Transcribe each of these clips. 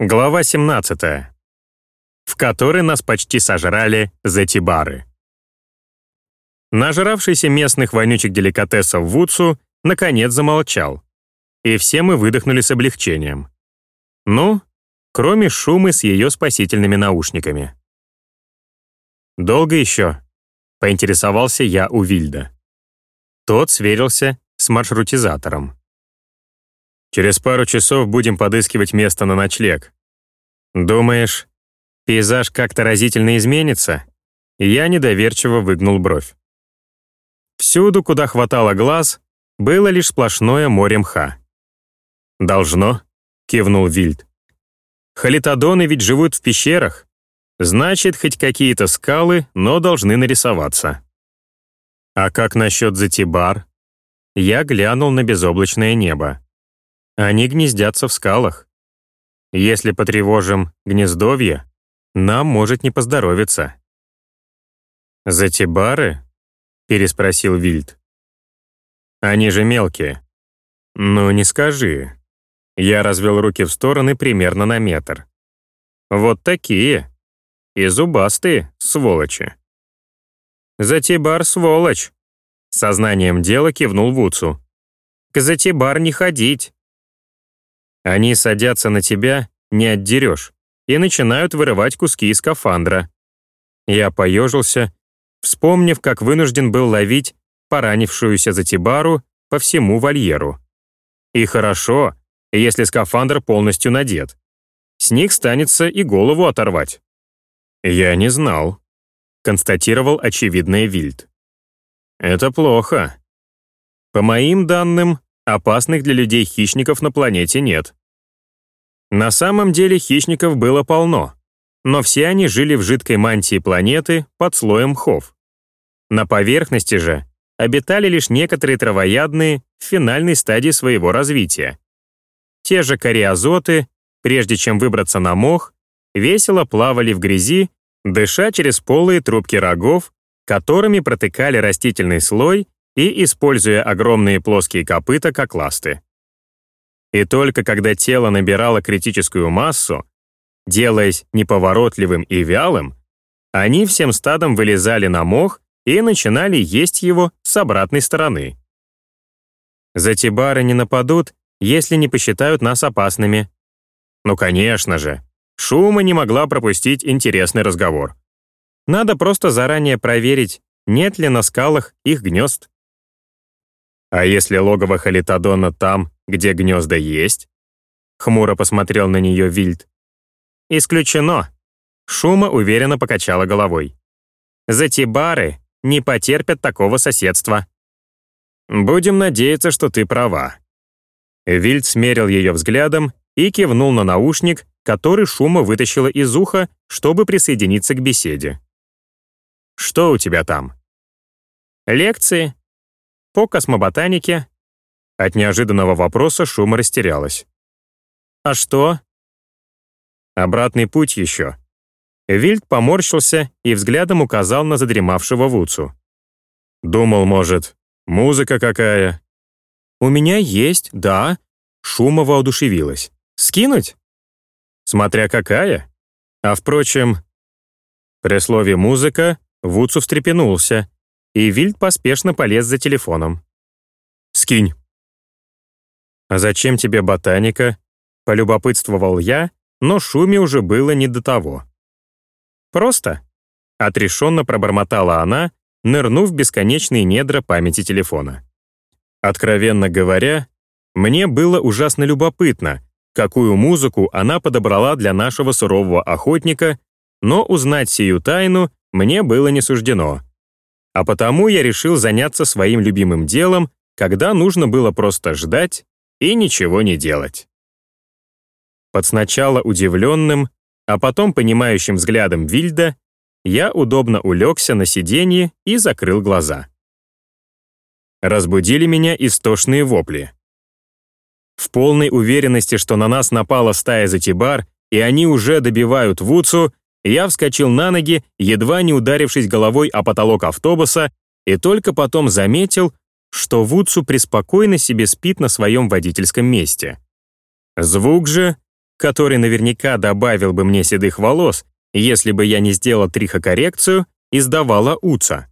Глава 17. В которой нас почти сожрали затибары. Нажравшийся местных вонючих деликатесов Вудсу наконец замолчал, и все мы выдохнули с облегчением. Ну, кроме шума с ее спасительными наушниками. «Долго еще?» — поинтересовался я у Вильда. Тот сверился с маршрутизатором. Через пару часов будем подыскивать место на ночлег. Думаешь, пейзаж как-то разительно изменится? Я недоверчиво выгнул бровь. Всюду, куда хватало глаз, было лишь сплошное море мха. «Должно», — кивнул Вильд. «Халитодоны ведь живут в пещерах. Значит, хоть какие-то скалы, но должны нарисоваться». «А как насчет Затибар?» Я глянул на безоблачное небо. Они гнездятся в скалах. Если потревожим гнездовье, нам может не поздоровиться. «Затибары?» — переспросил Вильд. «Они же мелкие». «Ну, не скажи». Я развел руки в стороны примерно на метр. «Вот такие. И зубастые, сволочи». «Затибар, сволочь!» Сознанием дела кивнул Вуцу. «К Затибар не ходить. Они садятся на тебя, не отдерешь, и начинают вырывать куски из скафандра. Я поежился, вспомнив, как вынужден был ловить поранившуюся Затибару по всему вольеру. И хорошо, если скафандр полностью надет. С них станется и голову оторвать. Я не знал, констатировал очевидное Вильд. Это плохо. По моим данным, Опасных для людей хищников на планете нет. На самом деле хищников было полно, но все они жили в жидкой мантии планеты под слоем мхов. На поверхности же обитали лишь некоторые травоядные в финальной стадии своего развития. Те же кориазоты, прежде чем выбраться на мох, весело плавали в грязи, дыша через полые трубки рогов, которыми протыкали растительный слой и используя огромные плоские копыта как ласты. И только когда тело набирало критическую массу, делаясь неповоротливым и вялым, они всем стадом вылезали на мох и начинали есть его с обратной стороны. Затибары не нападут, если не посчитают нас опасными. Ну, конечно же, Шума не могла пропустить интересный разговор. Надо просто заранее проверить, нет ли на скалах их гнезд. А если логово Халитодона там, где гнезда есть? Хмуро посмотрел на нее Вильд. Исключено. Шума уверенно покачала головой. Затибары не потерпят такого соседства. Будем надеяться, что ты права. Вильд смерил ее взглядом и кивнул на наушник, который Шума вытащила из уха, чтобы присоединиться к беседе. «Что у тебя там?» «Лекции», по космоботанике. От неожиданного вопроса Шума растерялась. «А что?» «Обратный путь еще». Вильд поморщился и взглядом указал на задремавшего Вуцу. «Думал, может, музыка какая?» «У меня есть, да». Шума воодушевилась. «Скинуть?» «Смотря какая. А впрочем...» При слове «музыка» Вуцу встрепенулся, и Вильд поспешно полез за телефоном. «Скинь». «А зачем тебе ботаника?» — полюбопытствовал я, но шуме уже было не до того. «Просто», — отрешенно пробормотала она, нырнув в бесконечные недра памяти телефона. Откровенно говоря, мне было ужасно любопытно, какую музыку она подобрала для нашего сурового охотника, но узнать сию тайну мне было не суждено. А потому я решил заняться своим любимым делом, когда нужно было просто ждать и ничего не делать. Под сначала удивленным, а потом понимающим взглядом Вильда, я удобно улегся на сиденье и закрыл глаза. Разбудили меня истошные вопли. В полной уверенности, что на нас напала стая затибар, и они уже добивают Вуцу, я вскочил на ноги, едва не ударившись головой о потолок автобуса, и только потом заметил, что Вудсу преспокойно себе спит на своем водительском месте. Звук же, который наверняка добавил бы мне седых волос, если бы я не сделал трихокоррекцию, издавала Уца.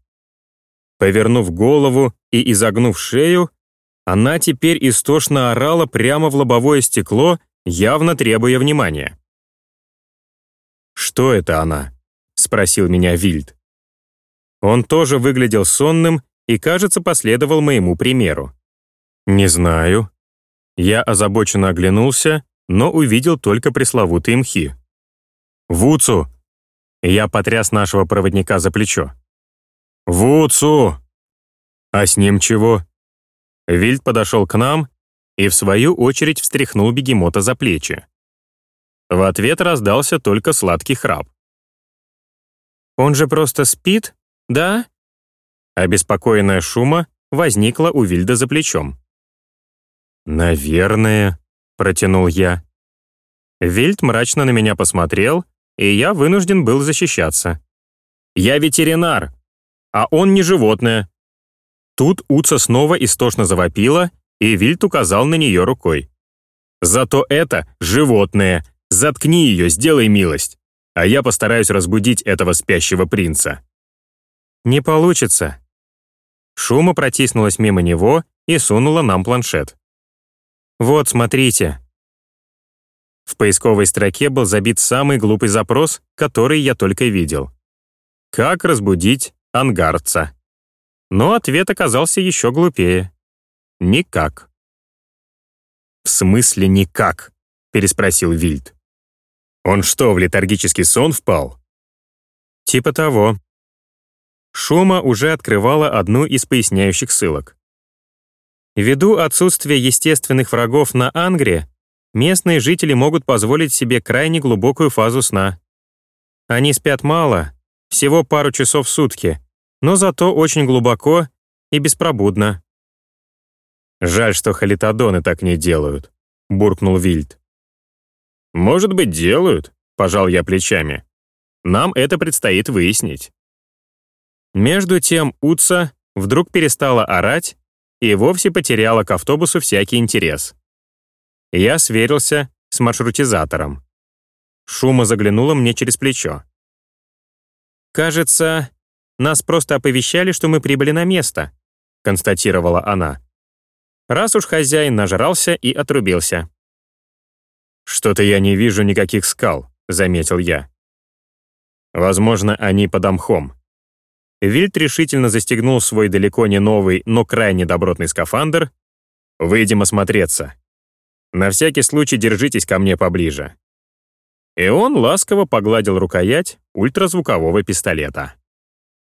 Повернув голову и изогнув шею, она теперь истошно орала прямо в лобовое стекло, явно требуя внимания. «Что это она?» — спросил меня Вильд. Он тоже выглядел сонным и, кажется, последовал моему примеру. «Не знаю». Я озабоченно оглянулся, но увидел только пресловутые мхи. «Вуцу!» Я потряс нашего проводника за плечо. «Вуцу!» «А с ним чего?» Вильд подошел к нам и, в свою очередь, встряхнул бегемота за плечи. В ответ раздался только сладкий храп. «Он же просто спит, да?» Обеспокоенная шума возникла у Вильда за плечом. «Наверное», — протянул я. Вильд мрачно на меня посмотрел, и я вынужден был защищаться. «Я ветеринар, а он не животное». Тут Уца снова истошно завопила, и Вильд указал на нее рукой. «Зато это животное. Заткни ее, сделай милость, а я постараюсь разбудить этого спящего принца». «Не получится». Шума протиснулась мимо него и сунула нам планшет. «Вот, смотрите». В поисковой строке был забит самый глупый запрос, который я только видел. «Как разбудить ангарца?» Но ответ оказался еще глупее. «Никак». «В смысле никак?» — переспросил Вильд. «Он что, в летаргический сон впал?» «Типа того», Шума уже открывала одну из поясняющих ссылок. Ввиду отсутствия естественных врагов на Ангре, местные жители могут позволить себе крайне глубокую фазу сна. Они спят мало, всего пару часов в сутки, но зато очень глубоко и беспробудно. «Жаль, что халитодоны так не делают», — буркнул Вильд. «Может быть, делают», — пожал я плечами. «Нам это предстоит выяснить». Между тем Утса вдруг перестала орать и вовсе потеряла к автобусу всякий интерес. Я сверился с маршрутизатором. Шума заглянула мне через плечо. «Кажется, нас просто оповещали, что мы прибыли на место», констатировала она. Раз уж хозяин нажрался и отрубился. «Что-то я не вижу никаких скал», — заметил я. «Возможно, они под мхом. Вильд решительно застегнул свой далеко не новый, но крайне добротный скафандр. «Выйдем осмотреться. На всякий случай держитесь ко мне поближе». И он ласково погладил рукоять ультразвукового пистолета.